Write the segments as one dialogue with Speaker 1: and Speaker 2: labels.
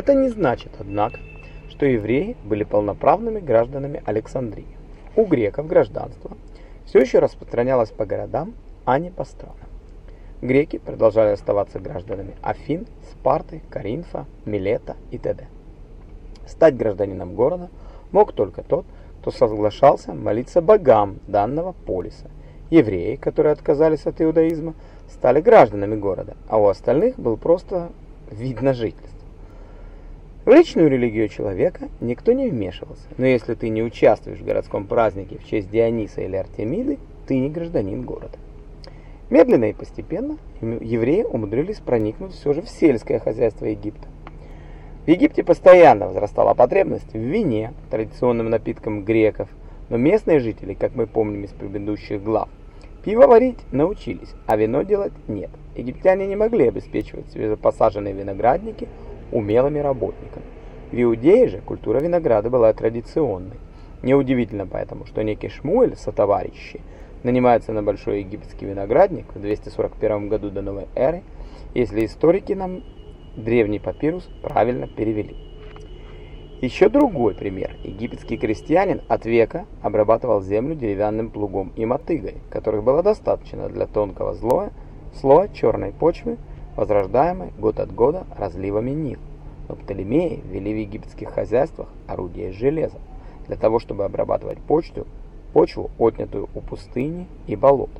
Speaker 1: Это не значит, однако, что евреи были полноправными гражданами Александрии. У греков гражданство все еще распространялось по городам, а не по странам. Греки продолжали оставаться гражданами Афин, Спарты, Каринфа, Милета и т.д. Стать гражданином города мог только тот, кто соглашался молиться богам данного полиса. Евреи, которые отказались от иудаизма, стали гражданами города, а у остальных был просто вид на жительство. В личную религию человека никто не вмешивался, но если ты не участвуешь в городском празднике в честь Диониса или Артемиды, ты не гражданин города. Медленно и постепенно евреи умудрились проникнуть все же в сельское хозяйство Египта. В Египте постоянно возрастала потребность в вине, традиционным напитком греков, но местные жители, как мы помним из предыдущих глав, Пиво варить научились, а вино делать нет. Египтяне не могли обеспечивать свежепосаженные виноградники умелыми работниками. В Иудее же культура винограда была традиционной. Неудивительно поэтому, что некий Шмуэль со товарищи нанимается на большой египетский виноградник в 241 году до новой эры, если историки нам древний папирус правильно перевели. Еще другой пример. Египетский крестьянин от века обрабатывал землю деревянным плугом и мотыгой, которых было достаточно для тонкого слоя, слоя черной почвы, возрождаемой год от года разливами Нил. Но Птолемеи ввели в египетских хозяйствах орудия из железа, для того, чтобы обрабатывать почту, почву, отнятую у пустыни и болот.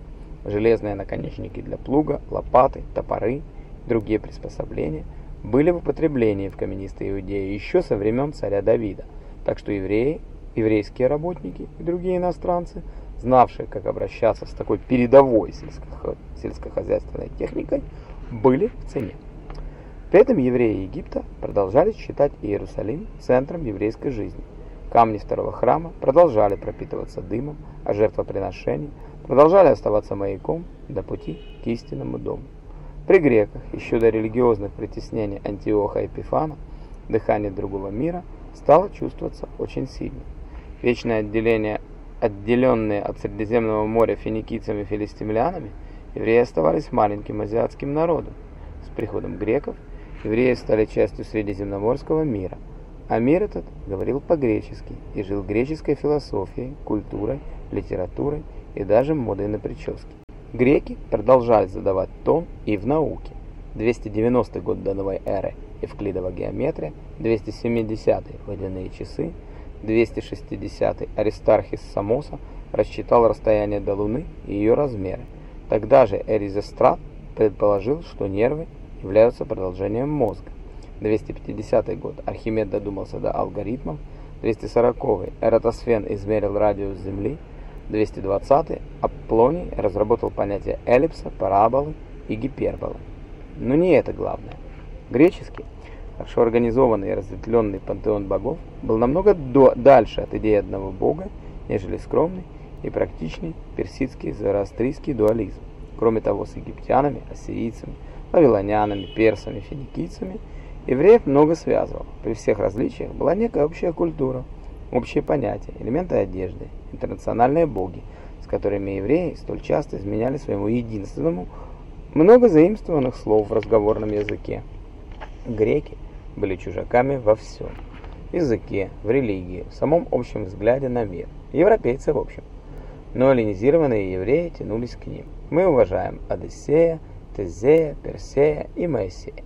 Speaker 1: Железные наконечники для плуга, лопаты, топоры другие приспособления – были в употреблении в каменистой Иудее еще со времен царя Давида, так что евреи, еврейские работники и другие иностранцы, знавшие, как обращаться с такой передовой сельско сельскохозяйственной техникой, были в цене. При этом евреи Египта продолжали считать Иерусалим центром еврейской жизни. Камни второго храма продолжали пропитываться дымом, а жертвоприношения продолжали оставаться маяком до пути к истинному дому. При греках, еще до религиозных притеснений Антиоха Эпифана, дыхание другого мира стало чувствоваться очень сильно. Вечное отделение, отделенные от Средиземного моря финикийцами и филистимлянами, евреи оставались маленьким азиатским народом. С приходом греков евреи стали частью Средиземноморского мира, а мир этот говорил по-гречески и жил греческой философией, культурой, литературой и даже модой на прически. Греки продолжали задавать тон и в науке. 290 год до новой эры Евклидова геометрия, 270 водяные часы, 260 Аристархис Самоса рассчитал расстояние до Луны и ее размеры. Тогда же Эризестрат предположил, что нервы являются продолжением мозга. 250 год Архимед додумался до алгоритмов, 240 Эратосфен измерил радиус Земли, 220 Аполлоний разработал понятие эллипса, параболы и гиперболы. Но не это главное. Греческий, хорошо организованный и разветвленный пантеон богов был намного до, дальше от идеи одного бога, нежели скромный и практичный персидский зороастрийский дуализм. Кроме того, с египтянами, ассирийцами, вавилонянами, персами, финикийцами евреев много связывал. При всех различиях была некая общая культура – общие понятия, элементы одежды, интернациональные боги, с которыми евреи столь часто изменяли своему единственному много заимствованных слов в разговорном языке. Греки были чужаками во всем. В языке, в религии, в самом общем взгляде на мир. Европейцы в общем. Но эллинизированные евреи тянулись к ним. Мы уважаем Одиссея, Тезея, Персея и Моисея.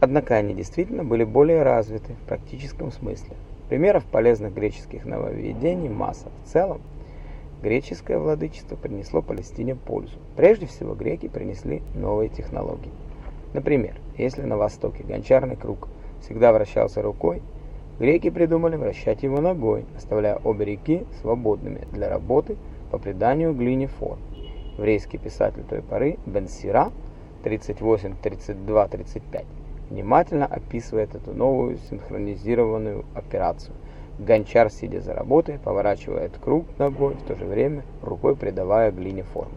Speaker 1: Однако они действительно были более развиты в практическом смысле. Примеров полезных греческих нововведений масса. В целом, греческое владычество принесло Палестине пользу. Прежде всего, греки принесли новые технологии. Например, если на Востоке гончарный круг всегда вращался рукой, греки придумали вращать его ногой, оставляя обе реки свободными для работы по приданию глине форм. Еврейский писатель той поры Бен Сира 38, 32, 35 внимательно описывает эту новую синхронизированную операцию. Гончар, сидя за работой, поворачивает круг ногой, в то же время рукой придавая глине форму.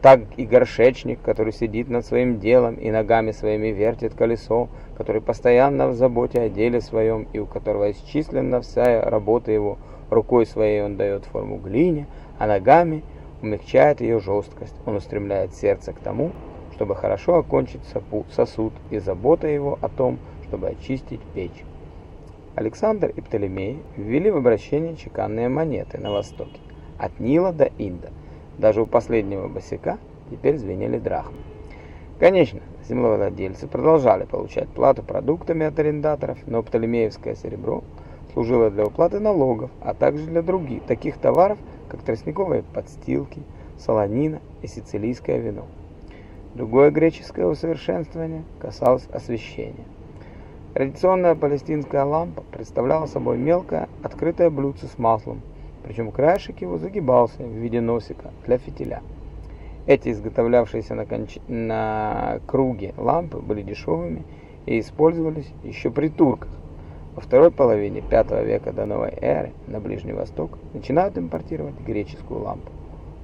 Speaker 1: Так и горшечник, который сидит над своим делом и ногами своими вертит колесо, который постоянно в заботе о деле своем и у которого исчислена вся работа его, рукой своей он дает форму глине, а ногами умягчает ее жесткость. Он устремляет сердце к тому, чтобы хорошо окончить сосуд, и забота его о том, чтобы очистить печь. Александр и Птолемей ввели в обращение чеканные монеты на востоке, от Нила до Инда. Даже у последнего босяка теперь звенели драхмы. Конечно, землевладельцы продолжали получать плату продуктами от арендаторов, но птолемеевское серебро служило для уплаты налогов, а также для других таких товаров, как тростниковые подстилки, солонина и сицилийское вино. Другое греческое усовершенствование касалось освещения. Традиционная палестинская лампа представляла собой мелкое открытое блюдце с маслом, причем краешек его загибался в виде носика для фитиля. Эти изготовлявшиеся на, конч... на круге лампы были дешевыми и использовались еще при турках. Во второй половине V века до новой эры на Ближний Восток начинают импортировать греческую лампу.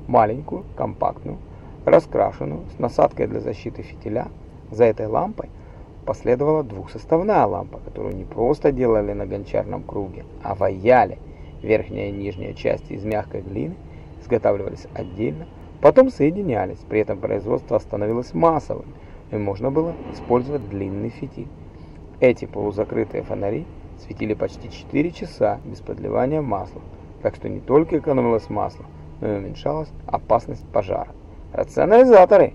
Speaker 1: Маленькую, компактную, раскрашенную, с насадкой для защиты фитиля. За этой лампой последовала двухсоставная лампа, которую не просто делали на гончарном круге, а ваяли. Верхняя и нижняя части из мягкой глины изготавливались отдельно, потом соединялись, при этом производство становилось массовым, и можно было использовать длинный фитиль. Эти полузакрытые фонари светили почти 4 часа без подливания масла, так что не только экономилось масло, но и уменьшалась опасность пожара. Рационализаторы!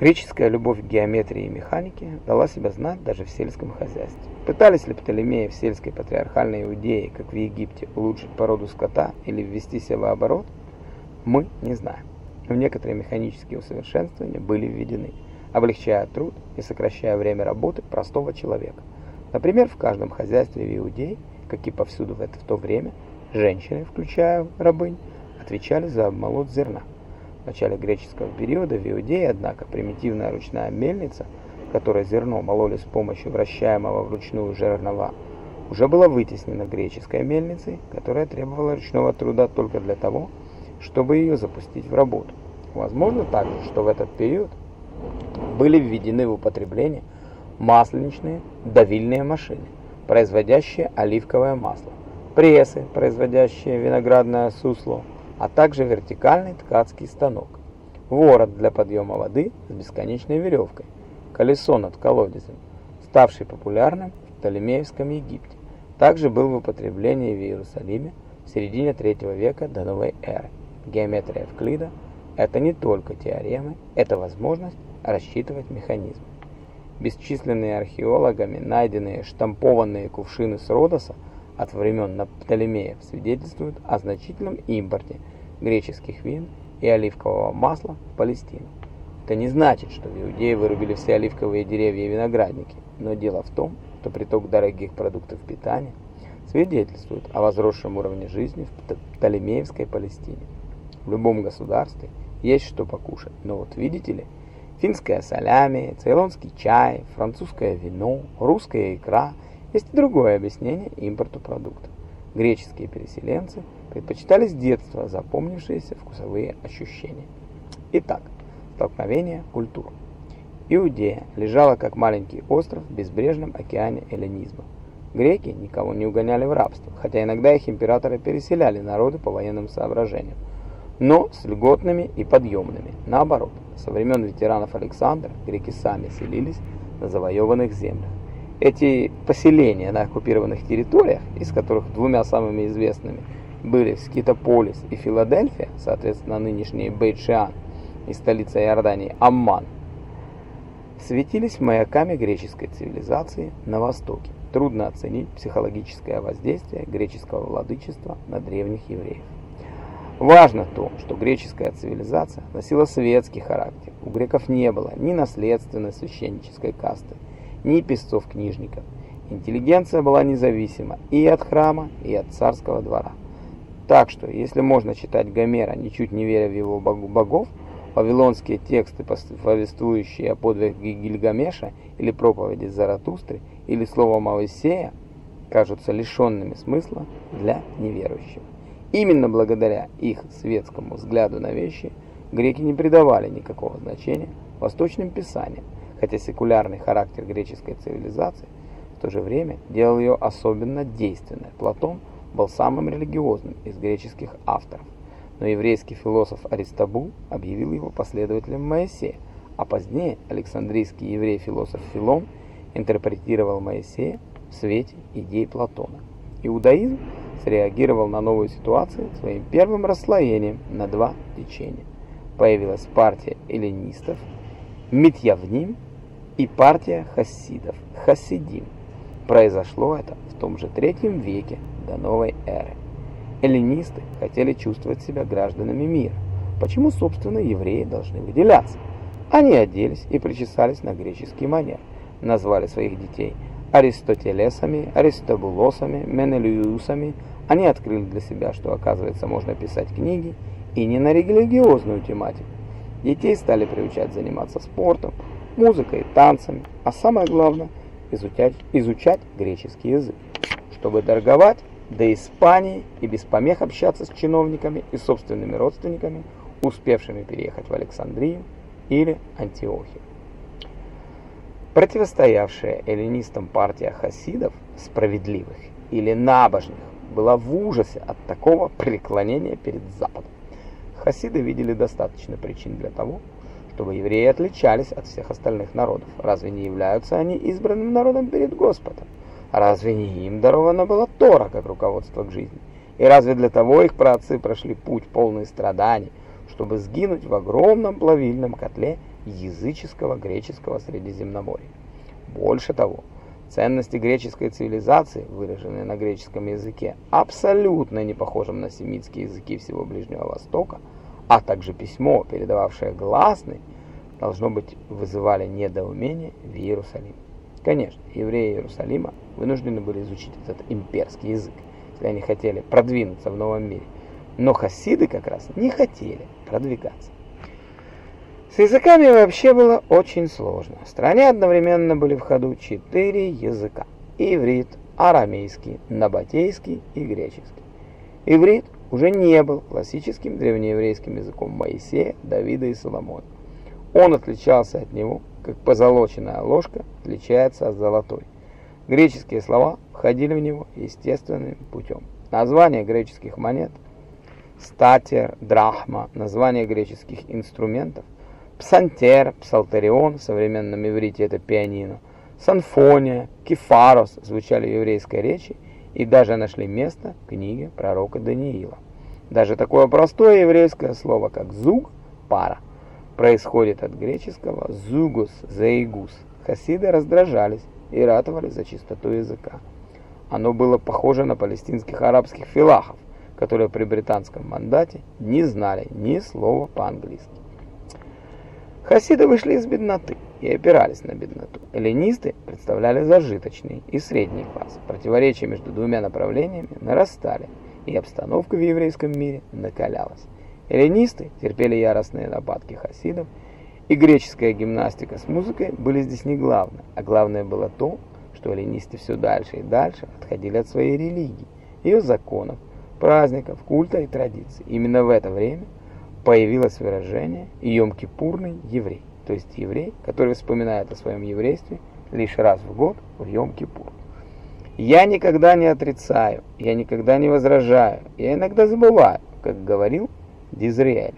Speaker 1: Греческая любовь к геометрии и механике дала себя знать даже в сельском хозяйстве. Пытались ли Птолемеи в сельской патриархальной Иудее, как в Египте, улучшить породу скота или ввести севооборот – мы не знаем. Но некоторые механические усовершенствования были введены, облегчая труд и сокращая время работы простого человека. Например, в каждом хозяйстве в Иудее, как и повсюду в это в то время, женщины, включая рабынь, отвечали за обмолот зерна. Начале греческого периода в Иудее, однако, примитивная ручная мельница, которой зерно мололи с помощью вращаемого вручную жернова, уже была вытеснена греческой мельницей, которая требовала ручного труда только для того, чтобы ее запустить в работу. Возможно также, что в этот период были введены в употребление масленичные давильные машины, производящие оливковое масло, прессы, производящие виноградное сусло, а также вертикальный ткацкий станок, ворот для подъема воды с бесконечной веревкой, колесо над колодезем, ставший популярным в Птолемеевском Египте. Также был в употреблении в Иерусалиме в середине III века до новой эры. Геометрия Евклида – это не только теоремы, это возможность рассчитывать механизмы. Бесчисленные археологами найденные штампованные кувшины с Родоса от времен Птолемеев свидетельствуют о значительном импорте греческих вин и оливкового масла в Палестину. Это не значит, что в Иудее вырубили все оливковые деревья и виноградники, но дело в том, что приток дорогих продуктов питания свидетельствует о возросшем уровне жизни в Птолемеевской Палестине. В любом государстве есть что покушать. Но вот видите ли, финское солями, цейлонский чай, французское вино, русская икра – есть и другое объяснение импорту продуктов. Греческие переселенцы предпочитали с детства запомнившиеся вкусовые ощущения. Итак, столкновение культур. Иудея лежала как маленький остров в безбрежном океане эллинизма. Греки никого не угоняли в рабство, хотя иногда их императоры переселяли народы по военным соображениям но с льготными и подъемными. Наоборот, со времен ветеранов Александра греки сами селились на завоеванных землях. Эти поселения на оккупированных территориях, из которых двумя самыми известными были Скитополис и Филадельфия, соответственно нынешние Бейт-Шиан и столица Иордании Амман, светились маяками греческой цивилизации на Востоке. Трудно оценить психологическое воздействие греческого владычества на древних евреев. Важно то, что греческая цивилизация носила светский характер. У греков не было ни наследственной священнической касты, ни песцов-книжников. Интеллигенция была независима и от храма, и от царского двора. Так что, если можно читать Гомера, ничуть не веря в его богов, вавилонские тексты, повествующие о подвиге Гильгамеша или проповеди Заратустры, или слово Моисея, кажутся лишенными смысла для неверующих. Именно благодаря их светскому взгляду на вещи греки не придавали никакого значения восточным писаниям, хотя секулярный характер греческой цивилизации в то же время делал ее особенно действенной. Платон был самым религиозным из греческих авторов, но еврейский философ Аристобул объявил его последователем Моисея, а позднее Александрийский еврей-философ Филон интерпретировал Моисея в свете идей Платона. Иудаизм среагировал на новую ситуацию своим первым расслоением на два течения. Появилась партия эллинистов, Митьявним и партия хасидов, Хасидим. Произошло это в том же третьем веке до новой эры. Эллинисты хотели чувствовать себя гражданами мира. Почему, собственно, евреи должны выделяться? Они оделись и причесались на греческий манер, назвали своих детей аристотелесами, аристобулосами, менелиусами. Они открыли для себя, что, оказывается, можно писать книги и не на религиозную тематику. Детей стали приучать заниматься спортом, музыкой, танцами, а самое главное – изучать, изучать греческий язык, чтобы торговать до Испании и без помех общаться с чиновниками и собственными родственниками, успевшими переехать в Александрию или Антиохию. Противостоявшая эллинистам партия хасидов, справедливых или набожных, была в ужасе от такого преклонения перед Западом. Хасиды видели достаточно причин для того, чтобы евреи отличались от всех остальных народов. Разве не являются они избранным народом перед Господом? Разве не им даровано было Тора как руководство к жизни? И разве для того их праотцы прошли путь полный страданий, чтобы сгинуть в огромном плавильном котле языческого греческого Средиземноморья? Больше того, ценности греческой цивилизации, выраженные на греческом языке, абсолютно не похожим на семитские языки всего Ближнего Востока, а также письмо, передававшее гласный, должно быть, вызывали недоумение в Иерусалиме. Конечно, евреи Иерусалима вынуждены были изучить этот имперский язык, если они хотели продвинуться в новом мире. Но хасиды как раз не хотели продвигаться. С языками вообще было очень сложно. В стране одновременно были в ходу четыре языка. Иврит, арамейский, набатейский и греческий. Иврит уже не был классическим древнееврейским языком Моисея, Давида и Соломона. Он отличался от него как позолоченная ложка отличается от золотой. Греческие слова входили в него естественным путем. Названия греческих монет – статер, драхма, названия греческих инструментов – псантер, псалтерион, в современном иврите это пианино, санфония, кефарос звучали в еврейской речи и даже нашли место в книге пророка Даниила. Даже такое простое еврейское слово, как зуг – пара, происходит от греческого «зугус» – «заигус». Хасиды раздражались и ратовали за чистоту языка. Оно было похоже на палестинских арабских филахов, которые при британском мандате не знали ни слова по-английски. Хасиды вышли из бедноты и опирались на бедноту. Эллинисты представляли зажиточный и средний класс. Противоречия между двумя направлениями нарастали, и обстановка в еврейском мире накалялась. Эллинисты терпели яростные нападки хасидов, и греческая гимнастика с музыкой были здесь не главное, а главное было то, что эллинисты все дальше и дальше отходили от своей религии, ее законов, праздников, культа и традиций. Именно в это время появилось выражение «Йом-Кипурный еврей», то есть еврей, который вспоминает о своем еврействе лишь раз в год в Йом-Кипур. Я никогда не отрицаю, я никогда не возражаю, я иногда забываю, как говорил Дизриэль.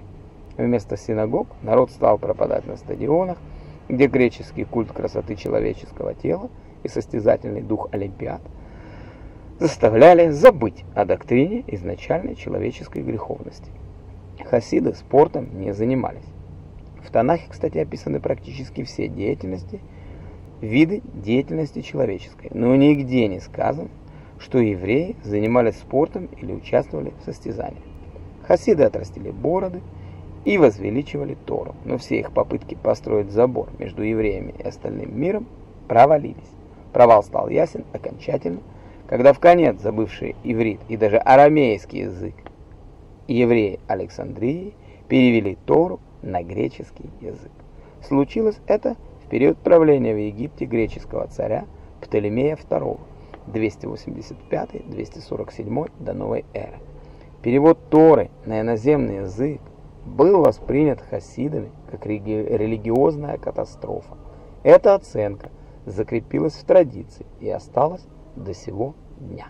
Speaker 1: Вместо синагог народ стал пропадать на стадионах, где греческий культ красоты человеческого тела и состязательный дух Олимпиад заставляли забыть о доктрине изначальной человеческой греховности. Хасиды спортом не занимались. В Танахе, кстати, описаны практически все деятельности, виды деятельности человеческой, но нигде не сказано, что евреи занимались спортом или участвовали в состязаниях. Хасиды отрастили бороды и возвеличивали Тору, но все их попытки построить забор между евреями и остальным миром провалились. Провал стал ясен окончательно, когда в конец забывшие иврит и даже арамейский язык евреи Александрии перевели Тору на греческий язык. Случилось это в период правления в Египте греческого царя Птолемея II 285-247 до новой эры. Перевод Торы на иноземный язык был воспринят хасидами как религиозная катастрофа. Эта оценка закрепилась в традиции и осталась до сего дня.